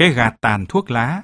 cái gạt tàn thuốc lá,